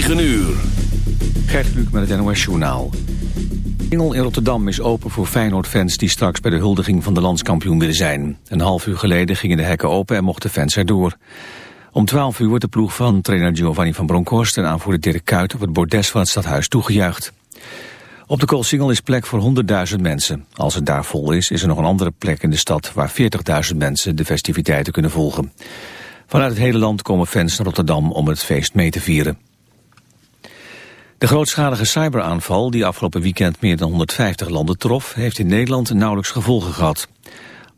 9 uur. Gert met het NOS Journaal. Engel in Rotterdam is open voor Feyenoord-fans die straks bij de huldiging van de landskampioen willen zijn. Een half uur geleden gingen de hekken open en mochten fans erdoor. Om 12 uur wordt de ploeg van trainer Giovanni van Bronckhorst en aanvoerder Dirk Kuyt op het bordes van het stadhuis toegejuicht. Op de Koolsingel is plek voor 100.000 mensen. Als het daar vol is, is er nog een andere plek in de stad waar 40.000 mensen de festiviteiten kunnen volgen. Vanuit het hele land komen fans naar Rotterdam om het feest mee te vieren. De grootschalige cyberaanval die afgelopen weekend meer dan 150 landen trof... heeft in Nederland nauwelijks gevolgen gehad.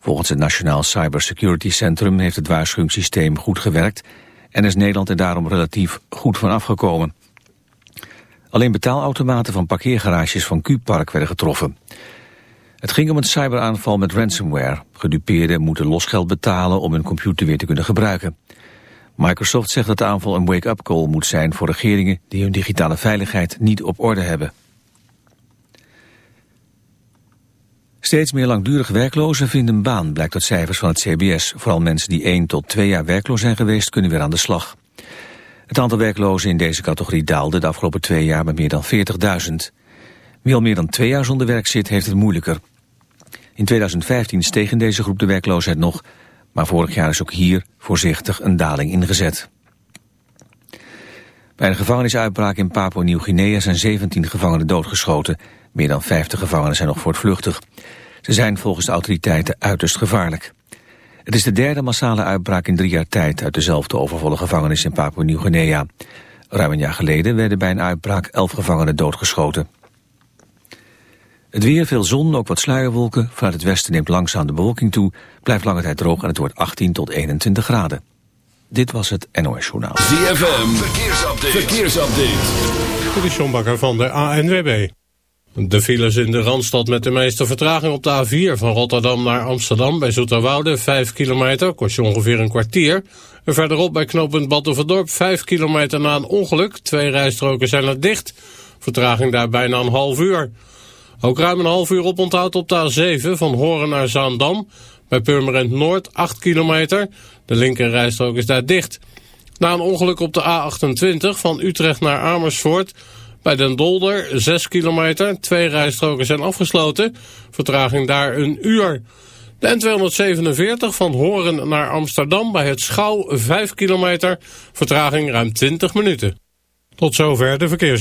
Volgens het Nationaal Cybersecurity Centrum heeft het waarschuwingssysteem goed gewerkt... en is Nederland er daarom relatief goed van afgekomen. Alleen betaalautomaten van parkeergarages van Q-Park werden getroffen. Het ging om een cyberaanval met ransomware. Gedupeerden moeten losgeld betalen om hun computer weer te kunnen gebruiken. Microsoft zegt dat de aanval een wake-up call moet zijn voor regeringen die hun digitale veiligheid niet op orde hebben. Steeds meer langdurig werklozen vinden een baan, blijkt uit cijfers van het CBS. Vooral mensen die 1 tot 2 jaar werkloos zijn geweest kunnen weer aan de slag. Het aantal werklozen in deze categorie daalde de afgelopen twee jaar met meer dan 40.000. Wie al meer dan twee jaar zonder werk zit, heeft het moeilijker. In 2015 steeg in deze groep de werkloosheid nog, maar vorig jaar is ook hier voorzichtig een daling ingezet. Bij een gevangenisuitbraak in Papua-Nieuw-Guinea zijn 17 gevangenen doodgeschoten. Meer dan 50 gevangenen zijn nog voortvluchtig. Ze zijn volgens de autoriteiten uiterst gevaarlijk. Het is de derde massale uitbraak in drie jaar tijd uit dezelfde overvolle gevangenis in Papua-Nieuw-Guinea. Ruim een jaar geleden werden bij een uitbraak elf gevangenen doodgeschoten. Het weer, veel zon, ook wat sluierwolken. Vanuit het westen neemt langzaam de bewolking toe. Blijft lange tijd droog en het wordt 18 tot 21 graden. Dit was het NOS Journaal. ZFM, verkeersupdate. verkeersupdate. Dit is John Bakker van de ANWB. De files in de Randstad met de meeste vertraging op de A4 van Rotterdam naar Amsterdam bij Zoeterwoude, 5 kilometer, kost je ongeveer een kwartier. En verderop bij knooppunt Battenverdorp, 5 kilometer na een ongeluk. Twee rijstroken zijn er dicht. Vertraging daar bijna een half uur. Ook ruim een half uur op onthoud op de A7 van Horen naar Zaandam. Bij Purmerend Noord 8 kilometer. De linker rijstrook is daar dicht. Na een ongeluk op de A28 van Utrecht naar Amersfoort... Bij Den Dolder 6 kilometer. Twee rijstroken zijn afgesloten. Vertraging daar een uur. De N247 van Horen naar Amsterdam bij het Schouw 5 kilometer. Vertraging ruim 20 minuten. Tot zover de verkeers.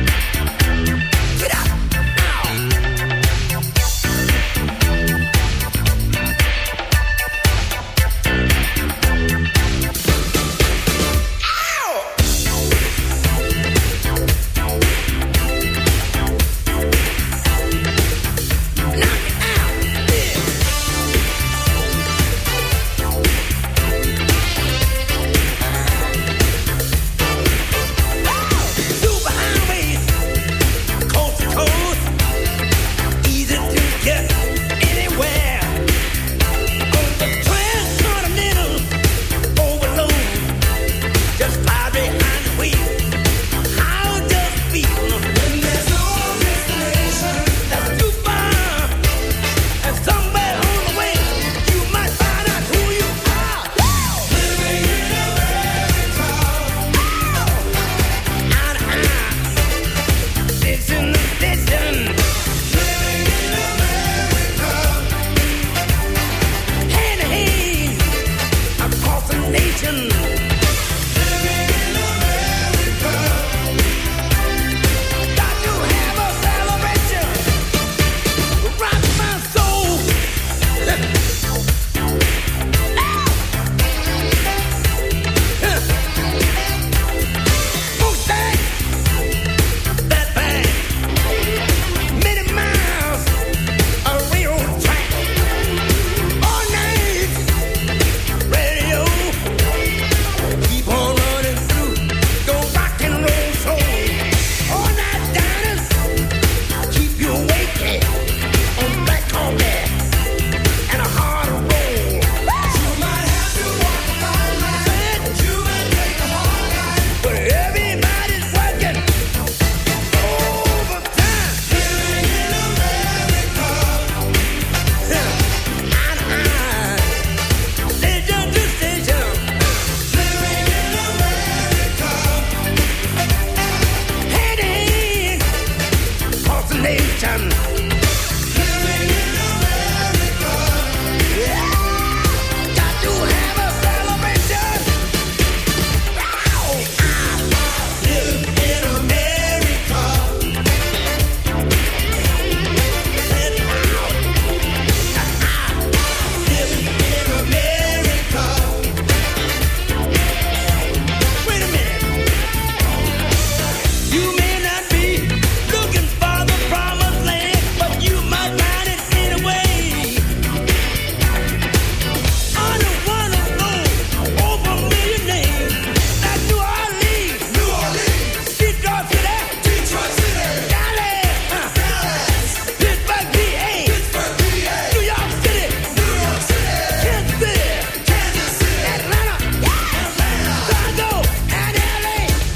Russian.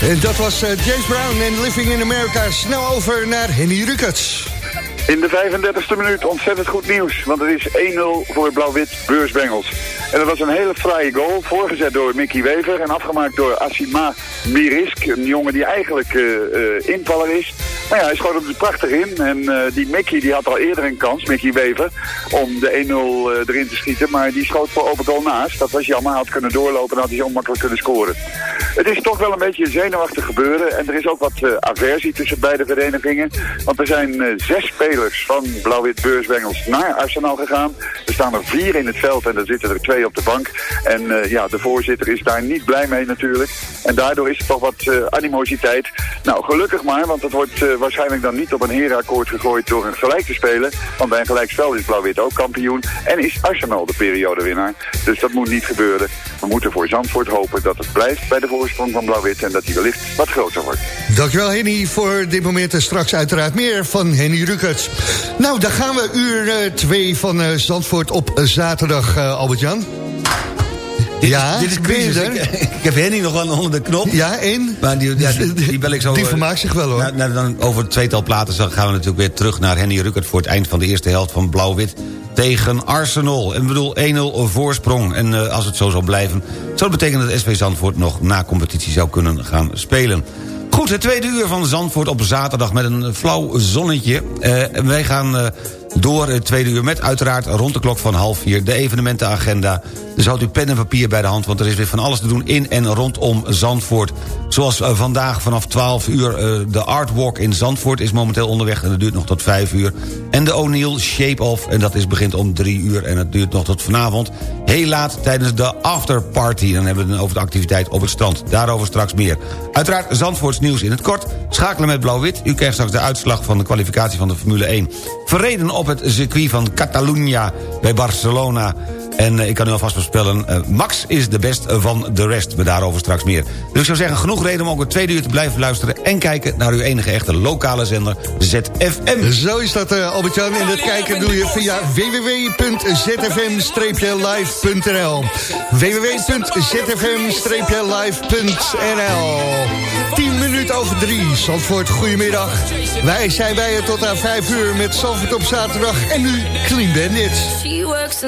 En dat was eh, James Brown en Living in America. Snel over naar Henny Rukert. In de 35e minuut ontzettend goed nieuws. Want het is 1-0 voor Blauw-Wit Beursbengels. En dat was een hele fraaie goal. Voorgezet door Mickey Wever en afgemaakt door Asima Mirisk. Een jongen die eigenlijk eh, invaller is. Nou ja, hij schoot er prachtig in. En eh, die Mickey die had al eerder een kans, Mickey Wever, om de 1-0 erin te schieten. Maar die schoot voor open goal naast. Dat was jammer. Hij had kunnen doorlopen en had hij zo makkelijk kunnen scoren. Het is toch wel een beetje zenuwachtig gebeuren. En er is ook wat eh, aversie tussen beide verenigingen. Want er zijn eh, zes spelers van Blauw-Wit Beursbengels naar Arsenal gegaan. Er staan er vier in het veld en er zitten er twee op de bank. En eh, ja, de voorzitter is daar niet blij mee natuurlijk. En daardoor is er toch wat eh, animositeit. Nou, gelukkig maar, want het wordt eh, waarschijnlijk dan niet op een herenakkoord gegooid door een gelijk te spelen. Want bij een gelijkspel is Blauw-Wit ook kampioen. En is Arsenal de periodewinnaar. Dus dat moet niet gebeuren. We moeten voor Zandvoort hopen dat het blijft bij de voorsprong van Blauw-Wit. En dat die wellicht wat groter wordt. Dankjewel Henny voor dit moment en straks uiteraard meer van Henny Rukert. Nou, dan gaan we uur 2 van eh, Zandvoort op eh, zaterdag, eh, Albert-Jan. Ja, Dit is ben je crisis. Ik, ik heb Henny nog wel onder de knop. Ja, en? Maar die, ja, die, die bel ik zo... Die eh, vermaakt zich wel, hoor. nou, dan over het tweetal platen gaan we natuurlijk weer terug naar Henny Ruckert... voor het eind van de eerste helft van Blauw-Wit tegen Arsenal. En ik bedoel 1-0 voorsprong. En eh, als het zo zal blijven... zou dat betekenen dat SV Zandvoort nog na competitie zou kunnen gaan spelen. Goed, het tweede uur van Zandvoort op zaterdag met een flauw zonnetje. Eh, wij gaan door het tweede uur met uiteraard rond de klok van half vier... de evenementenagenda. Dus houdt u pen en papier bij de hand... want er is weer van alles te doen in en rondom Zandvoort. Zoals eh, vandaag vanaf 12 uur eh, de Artwalk in Zandvoort is momenteel onderweg... en dat duurt nog tot 5 uur. En de O'Neill Shape Off, en dat is, begint om 3 uur... en dat duurt nog tot vanavond, heel laat tijdens de afterparty. Dan hebben we het over de activiteit op het strand. Daarover straks meer. Uiteraard Zandvoorts nieuws in het kort. Schakelen met Blauw-Wit. U krijgt straks de uitslag van de kwalificatie van de Formule 1. Verreden op het circuit van Catalunya bij Barcelona... En eh, ik kan u alvast voorspellen, eh, Max is de best van de rest. Maar daarover straks meer. Dus ik zou zeggen, genoeg reden om ook het tweede uur te blijven luisteren... en kijken naar uw enige echte lokale zender, ZFM. Zo is dat, eh, Albert-Jan. En dat kijken doe je via www.zfm-live.nl www.zfm-live.nl 10 minuten over 3. Zandvoort, goedemiddag. Wij zijn bij je tot aan 5 uur met Zandvoort op zaterdag. En nu Clean Bandit. She works the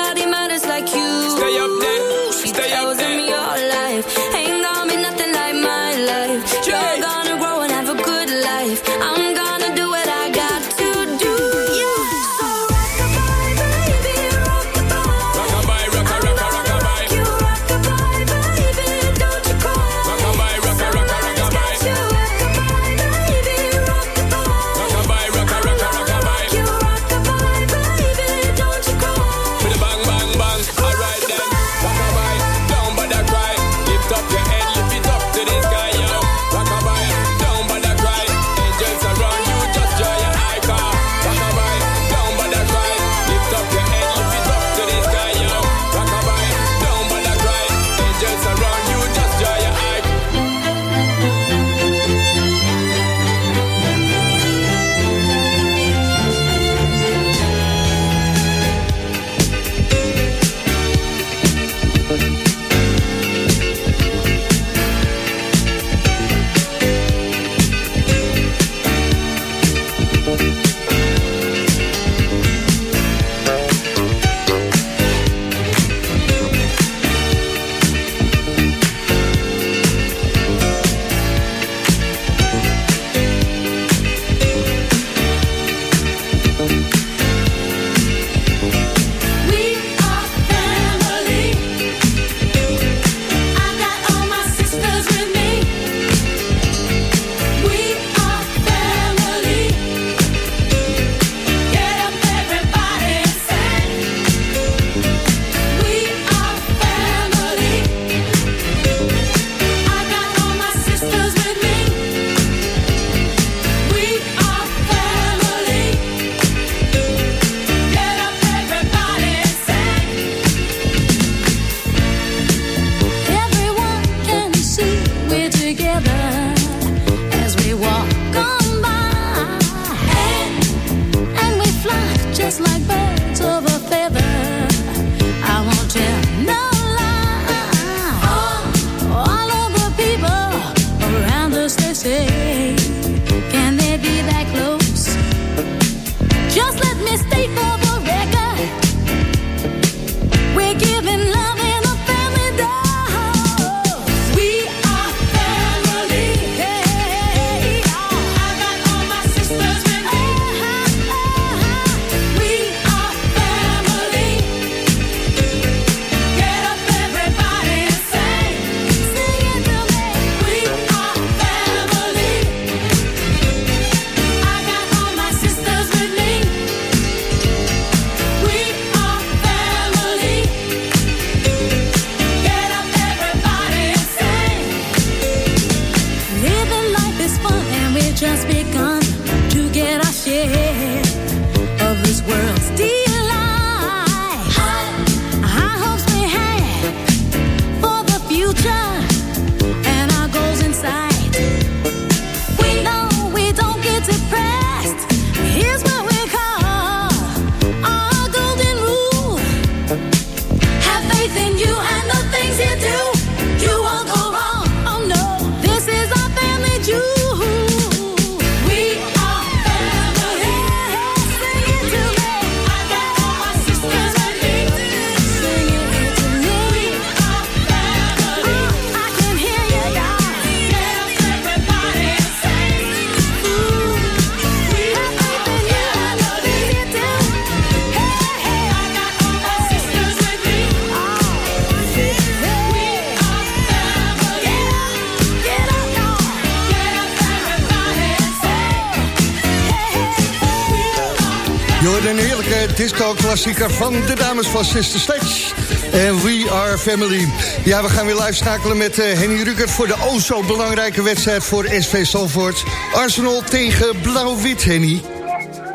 disco-klassieker van de dames van Sister Sledge. En We Are Family. Ja, we gaan weer live schakelen met uh, Henny Rukert... voor de o zo belangrijke wedstrijd voor SV Salford. Arsenal tegen Blauw-Wit, Henny.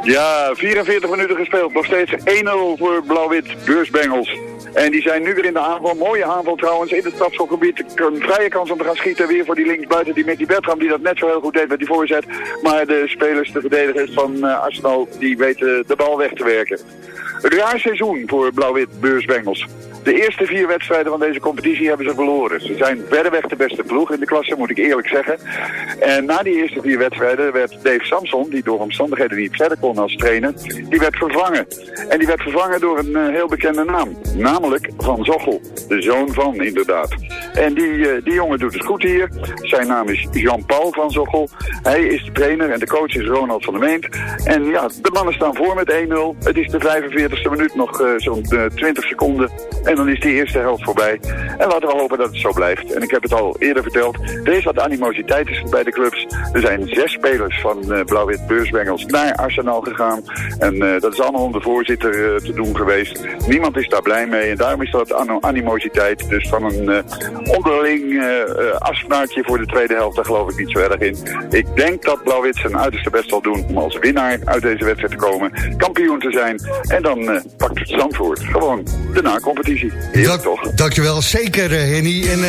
Ja, 44 minuten gespeeld. Nog steeds 1-0 voor Blauw-Wit, beursbengels. En die zijn nu weer in de aanval. Mooie aanval trouwens in het strafschopgebied. Een vrije kans om te gaan schieten weer voor die linksbuiten. Die Mickey Bertram die dat net zo heel goed deed met die voorzet. Maar de spelers, de verdedigers van uh, Arsenal, die weten de bal weg te werken. Raar seizoen voor Blauw-Wit Beursbengels. De eerste vier wedstrijden van deze competitie hebben ze verloren. Ze zijn verreweg de beste ploeg in de klasse, moet ik eerlijk zeggen. En na die eerste vier wedstrijden werd Dave Samson, die door omstandigheden niet verder kon als trainer, die werd vervangen. En die werd vervangen door een uh, heel bekende naam. Namelijk Van Zochel. De zoon van, inderdaad. En die, uh, die jongen doet het goed hier. Zijn naam is Jean-Paul Van Zochel. Hij is de trainer en de coach is Ronald van der Meent. En ja, de mannen staan voor met 1-0. Het is de 45ste minuut, nog uh, zo'n 20 seconden. En dan is die eerste helft voorbij. En laten we hopen dat het zo blijft. En ik heb het al eerder verteld. Er is wat animositeit bij de clubs. Er zijn zes spelers van uh, Blauw-Wit Beursbengels naar Arsenal gegaan. En uh, dat is allemaal om de voorzitter uh, te doen geweest. Niemand is daar blij mee. En daarom is dat animositeit. Dus van een onderling afspraakje voor de tweede helft, daar geloof ik niet zo erg in. Ik denk dat Blauw-Wit zijn uiterste best zal doen om als winnaar uit deze wedstrijd te komen. Kampioen te zijn. En dan pakt het Zandvoort gewoon de na-competitie. Dank, toch? Dankjewel, zeker Henny. En uh,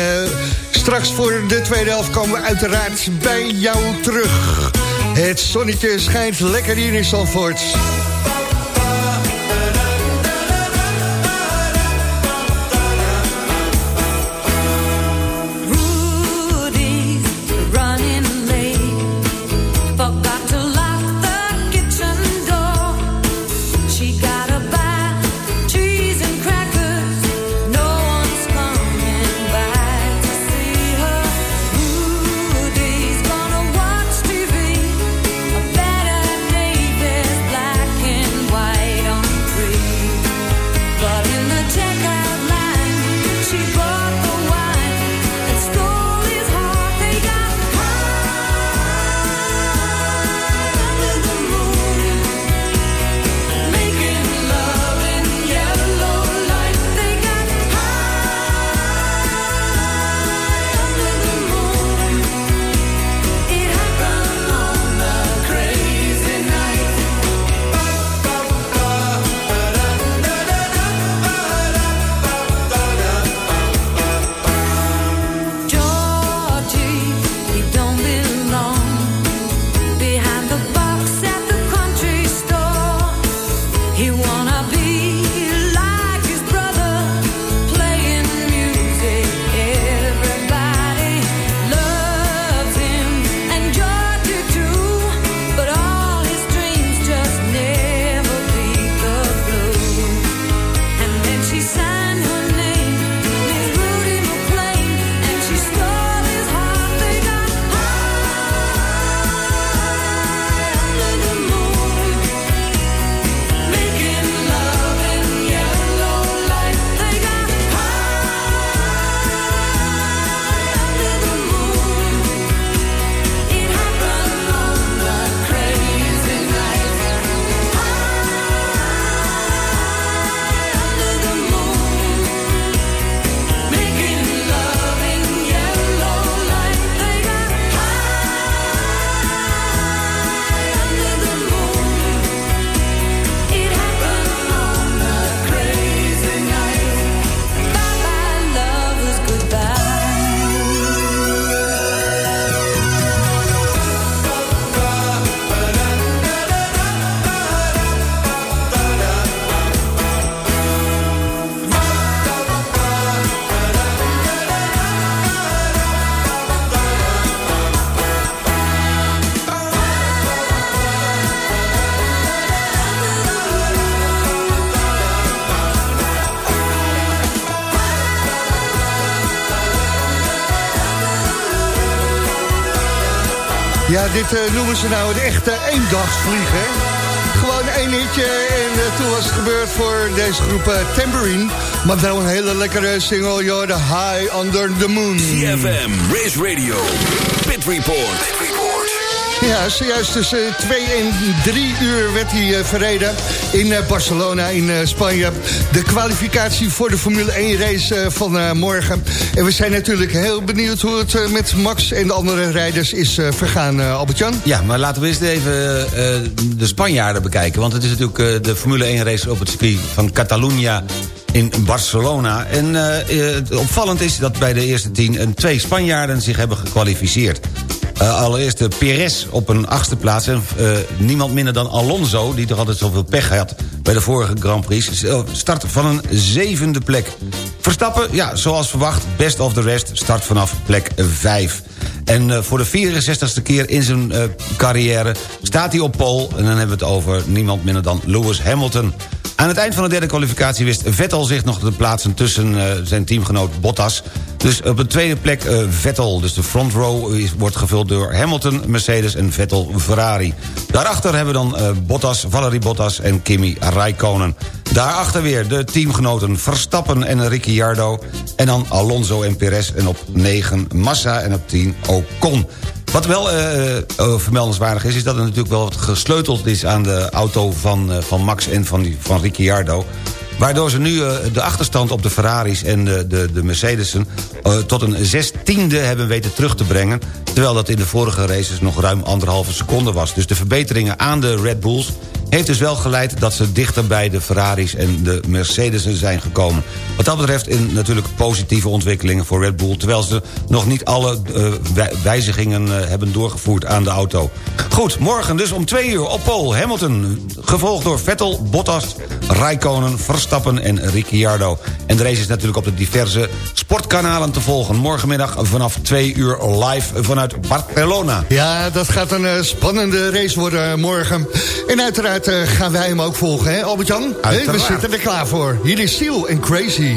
straks voor de tweede helft komen we uiteraard bij jou terug. Het zonnetje schijnt lekker hier in Zandvoort. Dit uh, noemen ze nou een echte eendagsvlieg, hè? Gewoon één hitje en uh, toen was het gebeurd voor deze groep uh, Tambourine. Maar wel een hele lekkere single, joh, The High Under the Moon. CFM, Race Radio, Pit Report. Ja, zojuist tussen 2 en 3 uur werd hij eh, verreden in eh, Barcelona in eh, Spanje. De kwalificatie voor de Formule 1 race van morgen. En we zijn natuurlijk heel benieuwd hoe het met Max en de andere rijders is vergaan, Albert-Jan. Ja, maar laten we eens even de Spanjaarden bekijken. Want het is natuurlijk de Formule 1 race op het circuit van Catalunya in Barcelona. En opvallend is dat bij de eerste tien twee Spanjaarden zich hebben gekwalificeerd. Eh, allereerst de Perez op een achtste plaats. En eh, niemand minder dan Alonso, die toch altijd zoveel pech had... bij de vorige Grand Prix, eh, start van een zevende plek. Verstappen, ja, zoals verwacht, best of the rest... start vanaf plek 5. En voor de 64ste keer in zijn carrière staat hij op pole... en dan hebben we het over niemand minder dan Lewis Hamilton... Aan het eind van de derde kwalificatie wist Vettel zich nog te plaatsen... tussen zijn teamgenoot Bottas. Dus op de tweede plek uh, Vettel. Dus de front row wordt gevuld door Hamilton, Mercedes en Vettel, Ferrari. Daarachter hebben we dan uh, Bottas, Valerie Bottas en Kimi Raikkonen. Daarachter weer de teamgenoten Verstappen en Ricciardo. En dan Alonso en Perez. En op 9 Massa en op 10 Ocon. Wat wel uh, vermeldenswaardig is, is dat er natuurlijk wel wat gesleuteld is... aan de auto van, van Max en van, van Ricciardo. Waardoor ze nu uh, de achterstand op de Ferraris en de, de, de Mercedesen... Uh, tot een zestiende hebben weten terug te brengen... terwijl dat in de vorige races nog ruim anderhalve seconde was. Dus de verbeteringen aan de Red Bulls heeft dus wel geleid dat ze dichter bij de Ferraris en de Mercedesen zijn gekomen. Wat dat betreft in natuurlijk positieve ontwikkelingen voor Red Bull... terwijl ze nog niet alle uh, wijzigingen uh, hebben doorgevoerd aan de auto. Goed, morgen dus om twee uur op Pol Hamilton... gevolgd door Vettel, Bottas, Raikkonen, Verstappen en Ricciardo. En de race is natuurlijk op de diverse sportkanalen te volgen. Morgenmiddag vanaf twee uur live vanuit Barcelona. Ja, dat gaat een uh, spannende race worden morgen. En uiteraard uh, gaan wij hem ook volgen, hè Albert-Jan? We zitten er klaar voor. Hier is Seal en Crazy.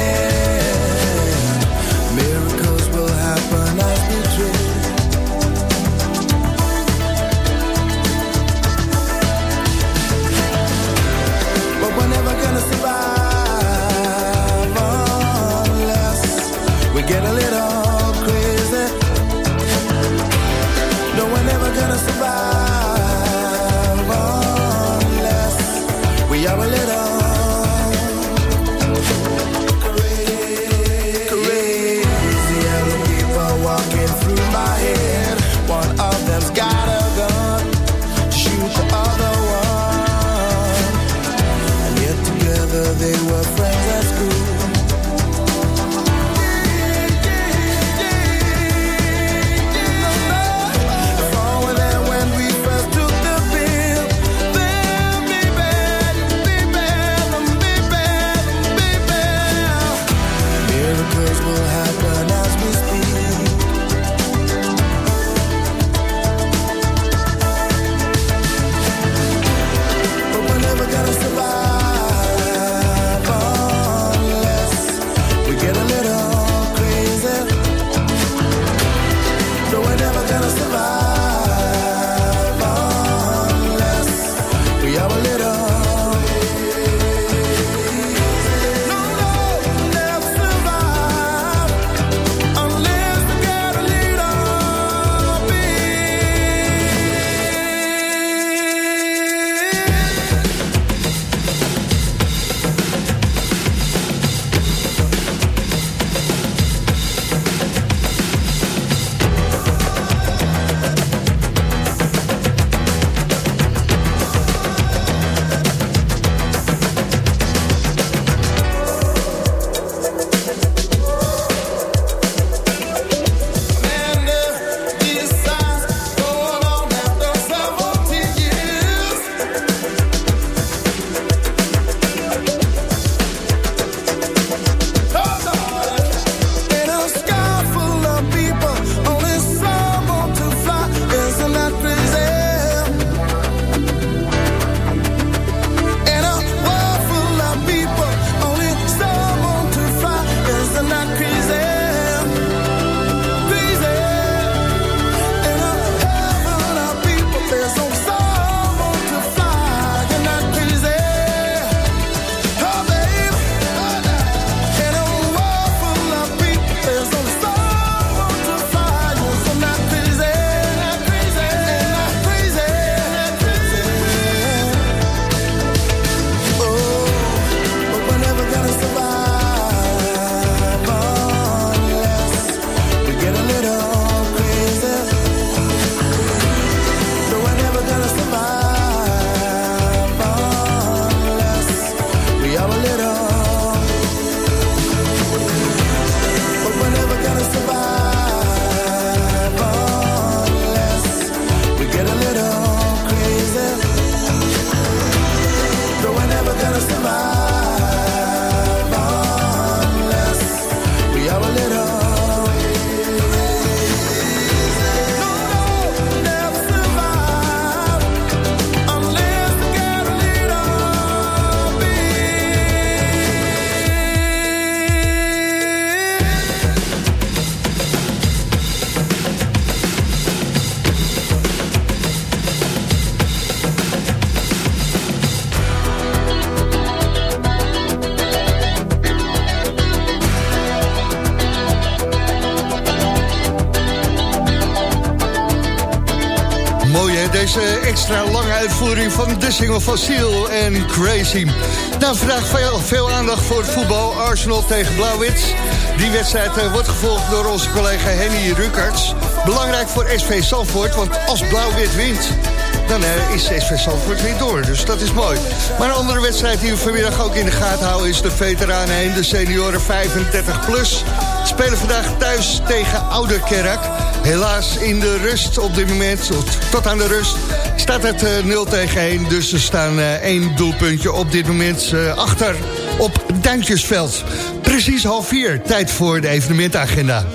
Seal en Crazy. Nou, vandaag veel, veel aandacht voor het voetbal. Arsenal tegen Blauwwit. Die wedstrijd eh, wordt gevolgd door onze collega Henny Ruckarts. Belangrijk voor SV Zandvoort, want als Blauwwit wint... dan eh, is SV Zandvoort weer door, dus dat is mooi. Maar een andere wedstrijd die we vanmiddag ook in de gaten houden... is de veteranen 1, de senioren 35 plus. Spelen vandaag thuis tegen Oude Kerk. Helaas in de rust op dit moment, tot, aan de rust, staat het eh, 0 tegen 1. Dus er staan eh, één doelpuntje op dit moment eh, achter op Duintjesveld. Precies half vier, tijd voor de evenementagenda.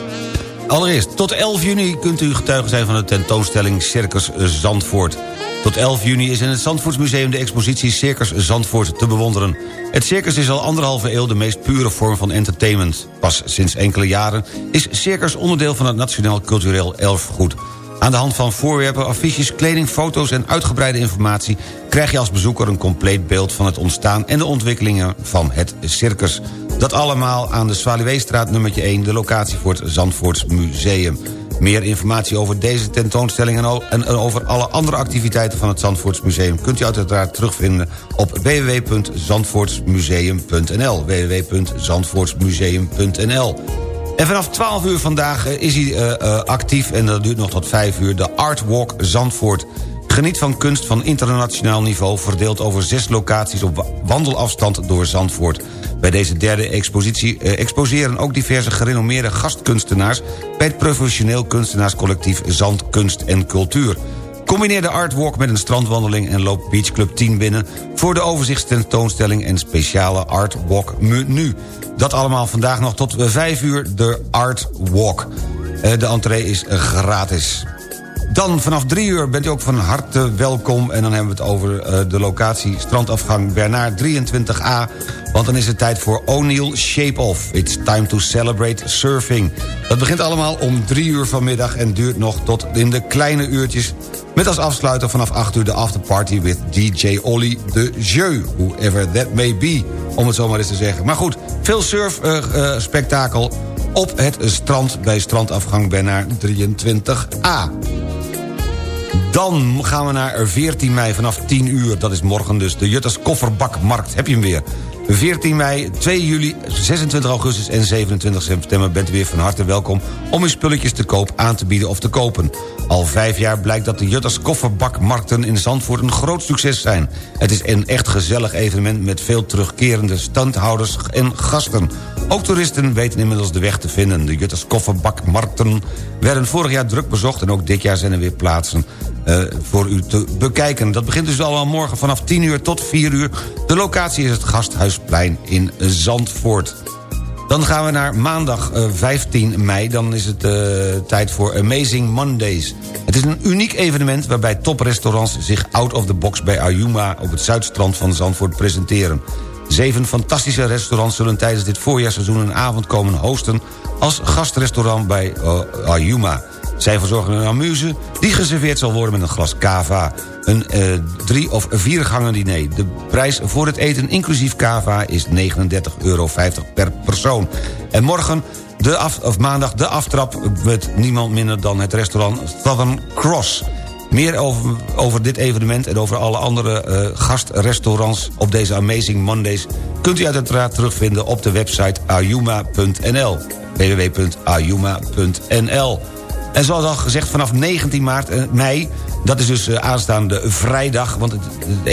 Allereerst, tot 11 juni kunt u getuige zijn van de tentoonstelling Circus Zandvoort. Tot 11 juni is in het Zandvoortsmuseum de expositie Circus Zandvoort te bewonderen. Het circus is al anderhalve eeuw de meest pure vorm van entertainment. Pas sinds enkele jaren is circus onderdeel van het Nationaal Cultureel Erfgoed. Aan de hand van voorwerpen, affiches, kleding, foto's en uitgebreide informatie... krijg je als bezoeker een compleet beeld van het ontstaan en de ontwikkelingen van het circus. Dat allemaal aan de Zwaluweestraat nummertje 1, de locatie voor het Zandvoorts Museum. Meer informatie over deze tentoonstelling en over alle andere activiteiten van het Zandvoorts Museum... kunt u uiteraard terugvinden op www.zandvoortsmuseum.nl www.zandvoortsmuseum.nl en vanaf 12 uur vandaag eh, is hij eh, eh, actief en dat duurt nog tot 5 uur... de Art Walk Zandvoort. Geniet van kunst van internationaal niveau... verdeeld over zes locaties op wa- wandelafstand door Zandvoort. Bij deze derde expositie eh, exposeren ook diverse gerenommeerde gastkunstenaars... bij het professioneel kunstenaarscollectief Zand, Kunst en Cultuur. Combineer de artwalk met een strandwandeling en loop Beach Club 10 binnen... voor de overzichtstentoonstelling en speciale artwalk menu. Dat allemaal vandaag nog tot 5 uur de Art Walk. Eh, De entree is eh, gratis. Dan vanaf 3 uur bent u ook van harte welkom. En dan hebben we het over eh, de locatie strandafgang Bernard 23A. Want dan is het tijd voor O'Neill Shape Off. It's time to celebrate surfing. Dat begint allemaal om 3 uur vanmiddag en duurt nog tot in de kleine uurtjes. Met als afsluiter vanaf 8 uur de afterparty with DJ Olly de Jeu. Whoever that may be, om het zo maar eens te zeggen. Maar goed, veel surf-spektakel op het strand bij strandafgang Bernard 23A. Dan gaan we naar 14 mei vanaf 10 uur. Dat is morgen dus de Jutters Kofferbakmarkt. Heb je hem weer. 14 mei, 2 juli, 26 augustus en 27 september... bent u weer van harte welkom om uw spulletjes te koop aan te bieden of te kopen. Al vijf jaar blijkt dat de Jutters Kofferbakmarkten in Zandvoort een groot succes zijn. Het is een echt gezellig evenement met veel terugkerende standhouders en gasten. Ook toeristen weten inmiddels de weg te vinden. De Jutters Kofferbakmarkten werden vorig jaar druk bezocht... en ook dit jaar zijn er weer plaatsen eh, voor u te bekijken. Dat begint dus allemaal morgen vanaf 10 uur tot 4 uur. De locatie is het Gasthuisplein in Zandvoort. Dan gaan we naar maandag eh, 15 mei. Dan is het eh, tijd voor Amazing Mondays. Het is een uniek evenement waarbij toprestaurants zich out of the box bij Ayuma... op het zuidstrand van Zandvoort presenteren. Zeven fantastische restaurants zullen tijdens dit voorjaarsseizoen... een avond komen hosten als gastrestaurant bij eh, Ayuma. Zij verzorgen een amuse die geserveerd zal worden met een glas cava. Een eh, drie- of viergangen diner. De prijs voor het eten inclusief cava is 39,50 euro per persoon. En morgen, de af, of maandag, de aftrap met niemand minder dan het restaurant Southern Cross. Meer over, over dit evenement en over alle andere eh, gastrestaurants op deze Amazing Mondays... kunt u uiteraard terugvinden op de website ayuma.nl www.ayuma.nl En zoals al gezegd, vanaf 19 maart, eh, mei... dat is dus eh, aanstaande vrijdag, want het, het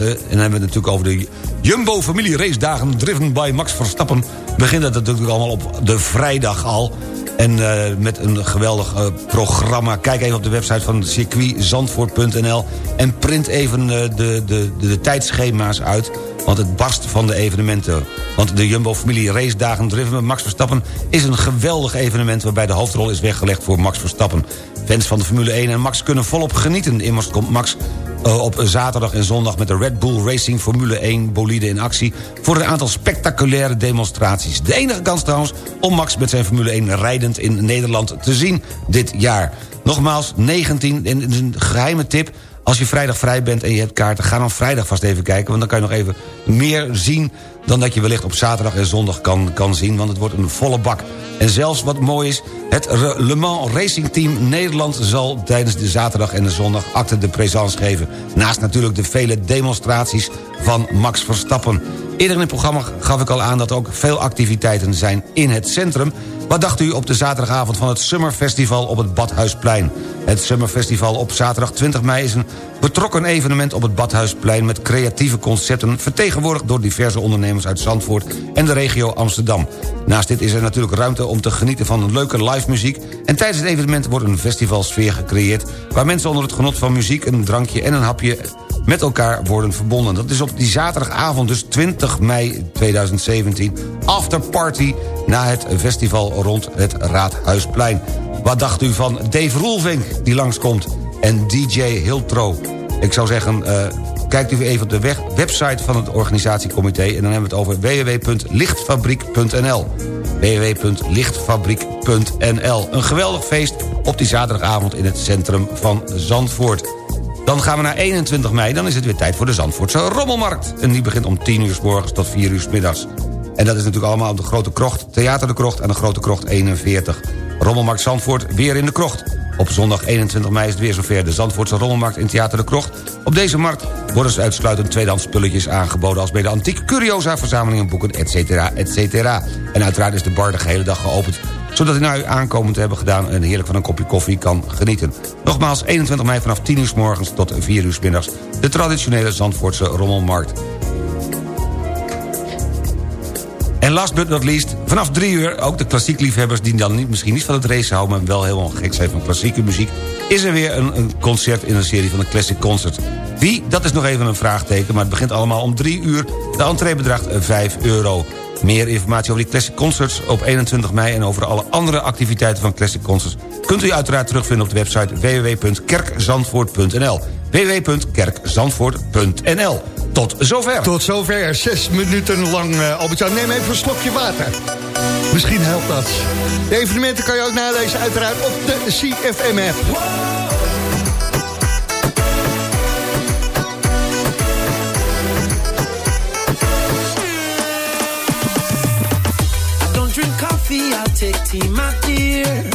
eh, en dan hebben we het natuurlijk over de Jumbo Familie Race Dagen... driven by Max Verstappen... begint dat natuurlijk allemaal op de vrijdag al... En eh, met een geweldig eh, programma. Kijk even op de website van circuitzandvoort.nl... en print even eh, de, de, de, tijdschema's uit... want het barst van de evenementen. Want de Jumbo-familie Race Dagen Driven met Max Verstappen... is een geweldig evenement waarbij de hoofdrol is weggelegd voor Max Verstappen. Fans van de Formule 1 en Max kunnen volop genieten. Immers komt Max op zaterdag en zondag met de Red Bull Racing Formule 1 bolide in actie... voor een aantal spectaculaire demonstraties. De enige kans trouwens om Max met zijn Formule 1 rijdend in Nederland te zien dit jaar. Nogmaals, 19, en een geheime tip... Als je vrijdag vrij bent en je hebt kaarten... ga dan vrijdag vast even kijken, want dan kan je nog even meer zien... dan dat je wellicht op zaterdag en zondag kan, kan zien... want het wordt een volle bak. En zelfs wat mooi is, het Le Mans Racing Team Nederland... zal tijdens de zaterdag en de zondag acte de présence geven. Naast natuurlijk de vele demonstraties van Max Verstappen. Eerder in het programma gaf ik al aan dat er ook veel activiteiten zijn in het centrum. Wat dacht u op de zaterdagavond van het Summer Festival op het Badhuisplein? Het Summer Festival op zaterdag 20 mei is een betrokken evenement op het Badhuisplein... met creatieve concepten vertegenwoordigd door diverse ondernemers uit Zandvoort en de regio Amsterdam. Naast dit is er natuurlijk ruimte om te genieten van leuke live muziek... en tijdens het evenement wordt een festivalsfeer gecreëerd... waar mensen onder het genot van muziek, een drankje en een hapje met elkaar worden verbonden. Dat is op die zaterdagavond, dus 20 mei 2017... afterparty na het festival rond het Raadhuisplein. Wat dacht u van Dave Roelvink, die langskomt, en DJ Hiltro? Ik zou zeggen, eh, kijkt u even op de website van het organisatiecomité... en dan hebben we het over www.lichtfabriek.nl www.lichtfabriek.nl Een geweldig feest op die zaterdagavond in het centrum van Zandvoort. Dan gaan we naar 21 mei, dan is het weer tijd voor de Zandvoortse Rommelmarkt. En die begint om 10 uur s morgens tot 4 uur s middags. En dat is natuurlijk allemaal op de Grote Krocht, Theater de Krocht... en de Grote Krocht 41. Rommelmarkt Zandvoort weer in de Krocht. Op zondag 21 mei is het weer zover de Zandvoortse Rommelmarkt in Theater de Krocht. Op deze markt worden ze uitsluitend tweedehands spulletjes aangeboden... als bij de antiek curiosa, verzamelingen, boeken, etc. etc. En uiteraard is de bar de gehele dag geopend zodat u na uw aankomen te hebben gedaan... en heerlijk van een kopje koffie kan genieten. Nogmaals, 21 mei vanaf 10 uur s morgens tot 4 uur s middags... de traditionele Zandvoortse Rommelmarkt. En last but not least, vanaf 3 uur... ook de klassiek liefhebbers die dan niet, misschien niet van het race houden... maar wel helemaal gek zijn van klassieke muziek... is er weer een, een concert in een serie van de Classic Concert. Wie? Dat is nog even een vraagteken, maar het begint allemaal om 3 uur. De entree bedraagt 5 euro. Meer informatie over die Classic Concerts op 21 mei... en over alle andere activiteiten van Classic Concerts... kunt u uiteraard terugvinden op de website www.kerkzandvoort.nl www.kerkzandvoort.nl Tot zover. Tot zover, zes minuten lang. Uh, Albert-Jan, neem even een slokje water. Misschien helpt dat. De evenementen kan je ook nalezen uiteraard op de CFM-app. See my dear.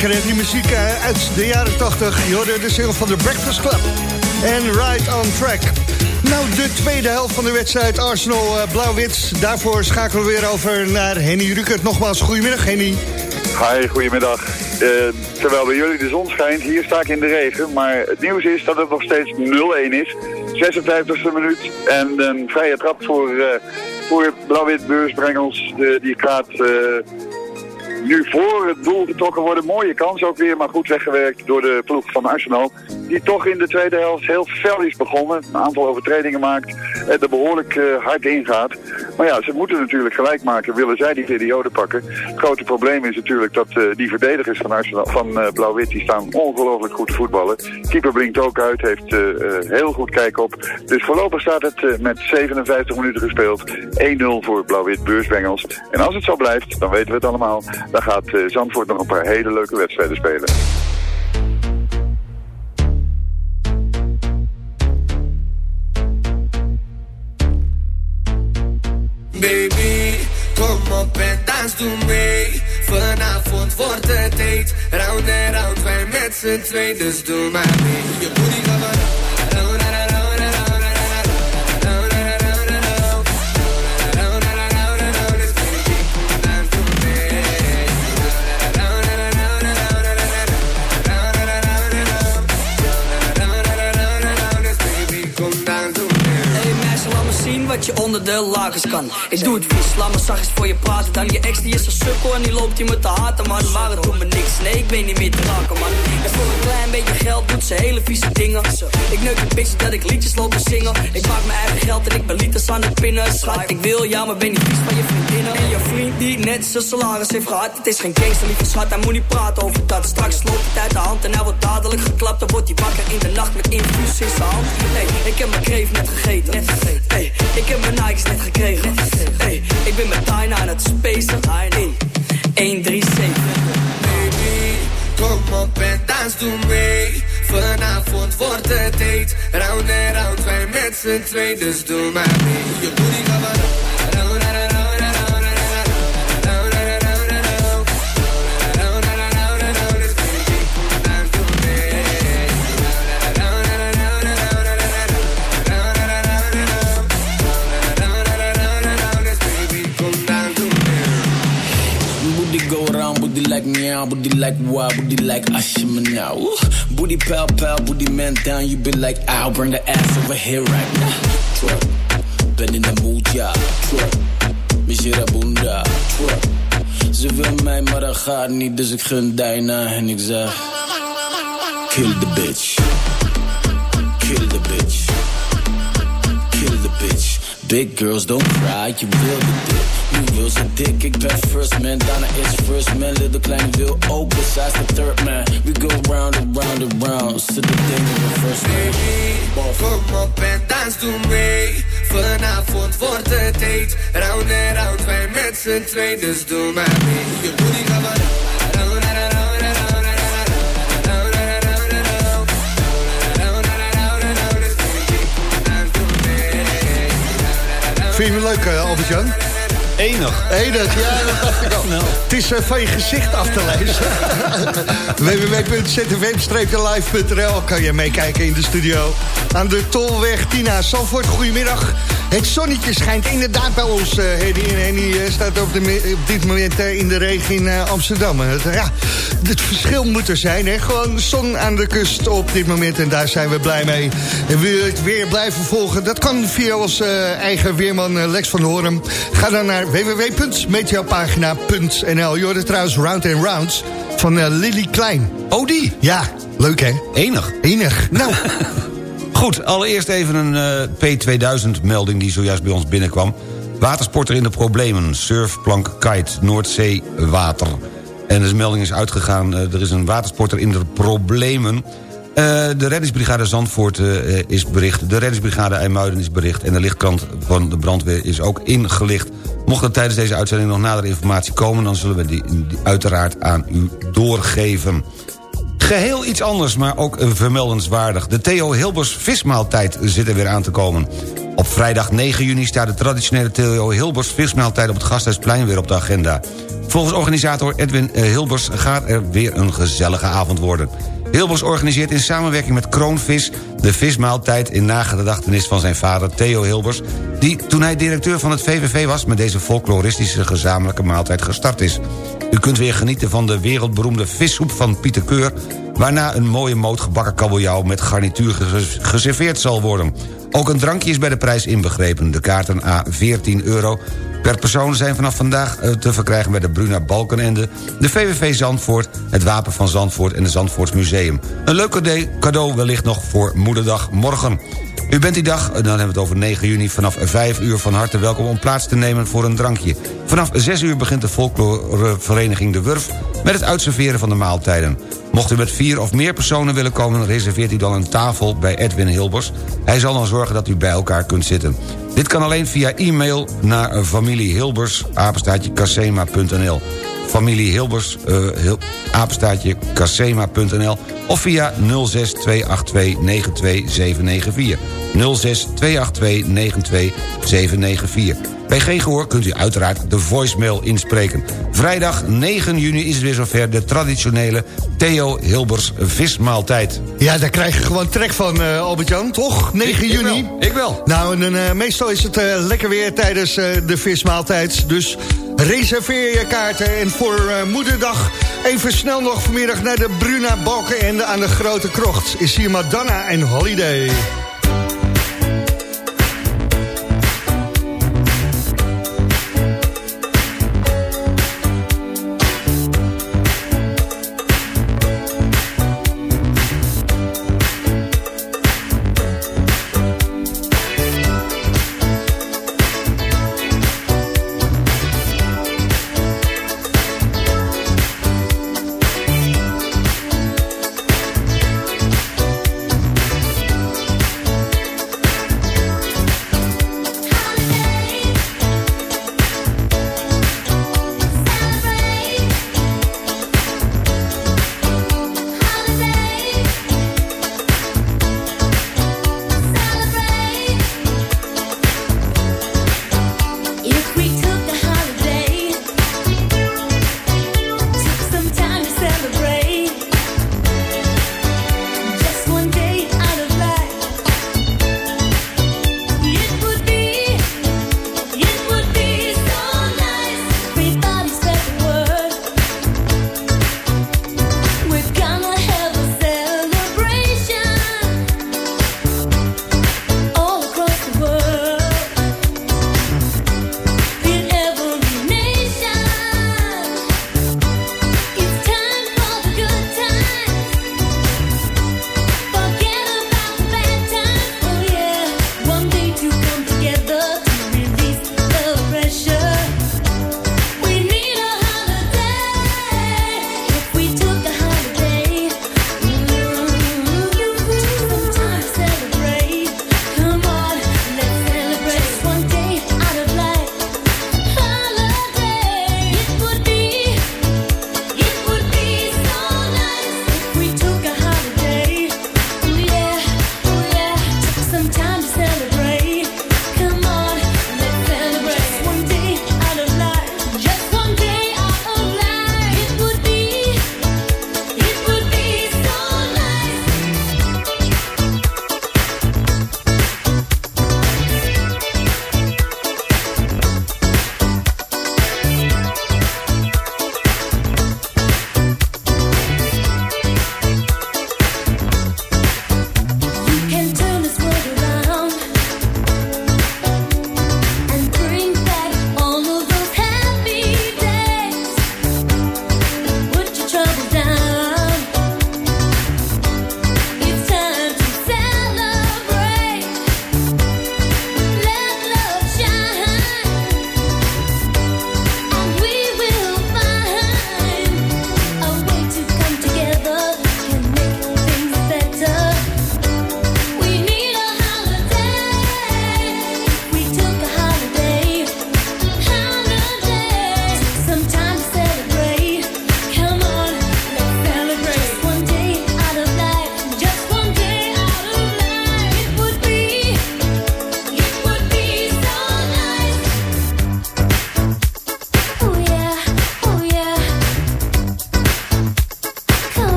Lekker die muziek eh, uit de jaren 80. Je de single van de Breakfast Club. En Right on Track. Nou, de tweede helft van de wedstrijd Arsenal eh. Daarvoor schakelen we weer over naar Henny Rukert. Nogmaals, goedemiddag Henny. Hi, goedemiddag. Eh, terwijl bij jullie de zon schijnt, hier sta ik in de regen. Maar het nieuws is dat het nog steeds 0-1 is. 56e minuut en een vrije trap voor, eh, voor Blauw-Wit Beursbrengels. De, die gaat nu voor het doel getrokken worden. Mooie kans ook weer, maar goed weggewerkt door de ploeg van Arsenal. Die toch in de tweede helft heel fel is begonnen. Een aantal overtredingen maakt en er behoorlijk eh, hard ingaat. Maar ja, ze moeten natuurlijk gelijk maken. Willen zij die periode pakken? Het grote probleem is natuurlijk dat eh, die verdedigers van, Arsenal, van eh, Blauw-Wit... die staan ongelooflijk goed voetballen. Keeper blinkt ook uit, heeft heel goed kijk op. Dus voorlopig staat het met 57 minuten gespeeld. 1-0 voor Blauw-Wit Beursbengels. En als het zo blijft, dan weten we het allemaal... dan gaat eh, Zandvoort nog een paar hele leuke wedstrijden spelen. Baby, kom op en dans doe mee. Vanavond wordt het date. Round en round, wij met z'n twee, dus doe maar mee. Je onder de lakens kan. Ik doe het vies, laat me zachtjes voor je praten. Dan je ex die is een sukkel en die loopt hier met te haten. Maar de waarheid doet me niks, nee ik weet niet meer te raken man. En voor een klein beetje geld doet ze hele vieze dingen. Ik neuk een bitch dat ik liedjes loop te zingen. Ik maak mijn eigen geld en ik ben liters aan het pinnen. Schat, ik wil jou, maar ben niet vies van je vriendinnen. En je vriend die net zijn salaris heeft gehad. Het is geen gangster, lieve schat, hij moet niet praten over dat. Straks loopt het uit de hand en hij wordt dadelijk geklapt. Dan wordt hij wakker in de nacht met infuus in zijn hand. Hey, ik heb mijn kreef net gegeten. Net. Hey, ik heb mijn Nikes net gekregen. Hey, ik ben met Tyna aan het spacen. Hey, 1, 3, 7. Baby, kom op en dans doe mee. Vanavond wordt het date. Round en round, wij met z'n twee, dus doe maar mee. Je booty gaat maar like meow, booty like wow, booty like Ashima now. Booty pal pal, booty man down, you be like, I'll bring the ass over here right now. Ben in de mood, ja. Trap, Mishira bunda. Trap, ze wil mij, maar dat gaat niet, dus ik gun Dijna en ik zeg, kill the bitch. Kill the bitch. Kill the bitch. Big girls don't cry, je wil de dik. Steven Wil zijn dik, ik ben first man. Daarna is first man, little kleine wil ook. Dus hij third man. We go round and round and round. Zit de ding in de first man. Baby, kom op en dans, doe mee. Vanavond wordt het eet. Round en round, wij met z'n twee. Dus doe maar mee. Je booty gaat maar. Vind je me leuk, eh, Albert-Jan? Enig. Enig, ja, dat dacht ik al. Het is eh, van je gezicht af te lezen. www.zfm-live.nl kan je meekijken in de studio. Aan de Tolweg Tina Zandvoort, goedemiddag. Het zonnetje schijnt inderdaad bij ons, uh, Hedy. En Henny eh, staat op, de, mi- op dit moment eh, in de regen in eh, Amsterdam. Het, ja, het verschil moet er zijn, hè. Gewoon zon aan de kust op dit moment en daar zijn we blij mee. En wil je het weer blijven volgen? Dat kan via onze eh, eigen weerman eh, Lex van Hoorn. Ga dan naar www.meteopagina.nl. Je hoort het trouwens Round and Rounds van eh, Lily Klein. Oh, die? Ja, leuk hè? Enig. Enig. Nou, Goed, allereerst even een eh, P2000-melding die zojuist bij ons binnenkwam. Watersporter in de problemen. Surfplank kite, Noordzeewater. En de melding is uitgegaan, eh, er is een watersporter in de problemen. Eh, de reddingsbrigade Zandvoort eh, is bericht. De reddingsbrigade IJmuiden is bericht. En de lichtkant van de brandweer is ook ingelicht. Mocht er tijdens deze uitzending nog nadere informatie komen... dan zullen we die, uiteraard aan u doorgeven. Geheel iets anders, maar ook vermeldenswaardig. De Theo Hilbers vismaaltijd zit er weer aan te komen. Op vrijdag 9 juni staat de traditionele Theo Hilbers vismaaltijd... op het Gasthuisplein weer op de agenda. Volgens organisator Edwin eh, Hilbers gaat er weer een gezellige avond worden. Hilbers organiseert in samenwerking met Kroonvis... de vismaaltijd in nagedachtenis van zijn vader Theo Hilbers... die toen hij directeur van het VVV was... met deze folkloristische gezamenlijke maaltijd gestart is. U kunt weer genieten van de wereldberoemde vissoep van Pieter Keur... waarna een mooie moot gebakken kabeljauw met garnituur ges- geserveerd zal worden. Ook een drankje is bij de prijs inbegrepen. De kaarten a 14 euro per persoon zijn vanaf vandaag eh, te verkrijgen... bij de Bruna Balkenende, de VVV Zandvoort... het Wapen van Zandvoort en de Zandvoorts Museum. Een leuk cadeau wellicht nog voor Moederdag morgen. U bent die dag, en dan hebben we het over 9 juni... vanaf 5 uur van harte welkom om plaats te nemen voor een drankje. Vanaf 6 uur begint de folklorevereniging De Wurf... met het uitserveren van de maaltijden. Mocht u met vier of meer personen willen komen... reserveert u dan een tafel bij Edwin Hilbers. Hij zal dan zorgen dat u bij elkaar kunt zitten. Dit kan alleen via e-mail naar familie Hilbers, apenstaatje casema.nl. Familie Hilbers, eh, Hil- casema.nl of via 06 282 92794. 06 282 92794. Bij geen gehoor kunt u uiteraard de voicemail inspreken. Vrijdag 9 juni is het weer zover de traditionele Theo Hilbers vismaaltijd. Ja, daar krijg je gewoon trek van, eh, Albert-Jan, toch? 9 Ik- ik juni. wel, ik wel. Nou, en, eh, meestal is het eh, lekker weer tijdens de vismaaltijd. Dus reserveer je kaarten. En voor moederdag even snel nog vanmiddag naar de Bruna Balkenende aan de Grote Krocht. Is hier Madonna en Holiday.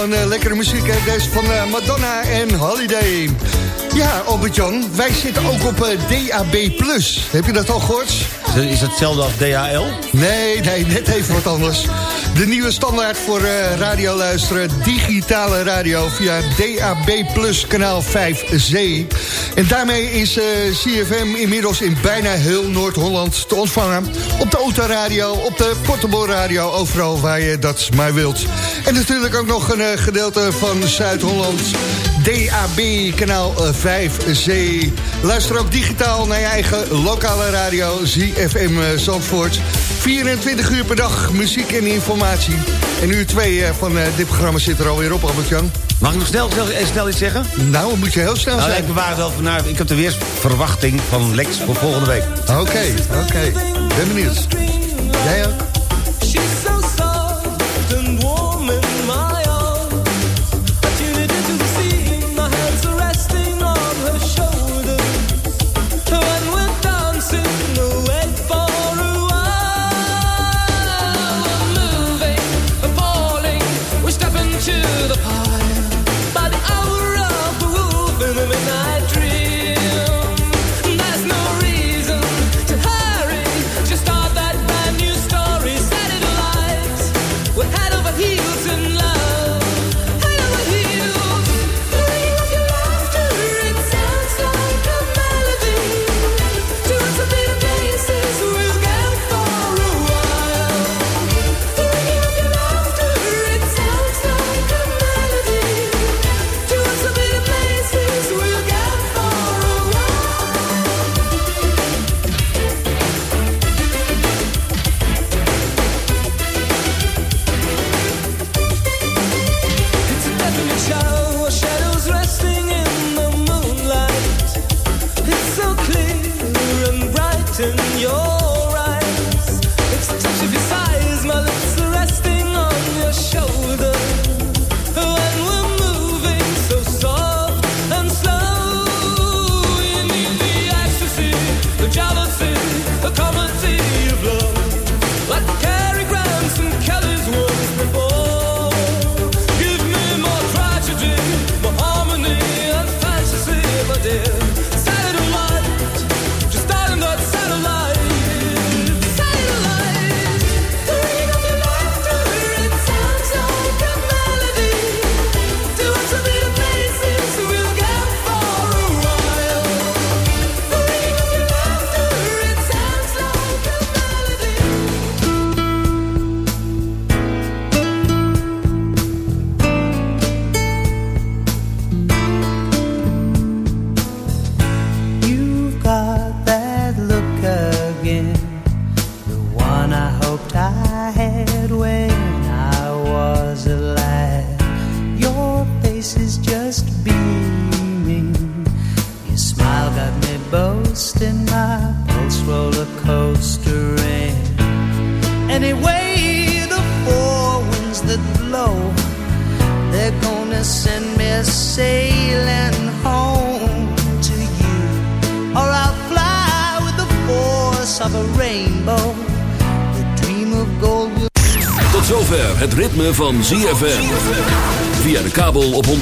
Gewoon eh, lekkere muziek. Hè? Deze van eh, Madonna en Holiday. Ja, Albert-Jan, wij zitten ook op eh, DAB+. Heb je dat al gehoord? Is het- Is het hetzelfde als DHL? Nee, nee, net even wat anders. De nieuwe standaard voor eh radio luisteren, digitale radio via DAB Plus kanaal 5C. En daarmee is eh, CFM inmiddels in bijna heel Noord-Holland te ontvangen. Op de autoradio, op de portable radio, overal waar je dat maar wilt. En natuurlijk ook nog een eh, gedeelte van Zuid-Holland. DAB kanaal eh, 5C. Luister ook digitaal naar je eigen lokale radio, ZFM Zandvoort. 24 uur per dag, muziek en informatie. En uur 2 van eh, dit programma zit er alweer op, Albert-Jan. Mag ik nog snel, snel, eh, snel iets zeggen? Nou, dan moet je heel snel Nou, zijn. ik bewaar wel. Ik heb de weersverwachting van Lex voor volgende week. Oké, oké. Ben benieuwd. Jij ook? And bright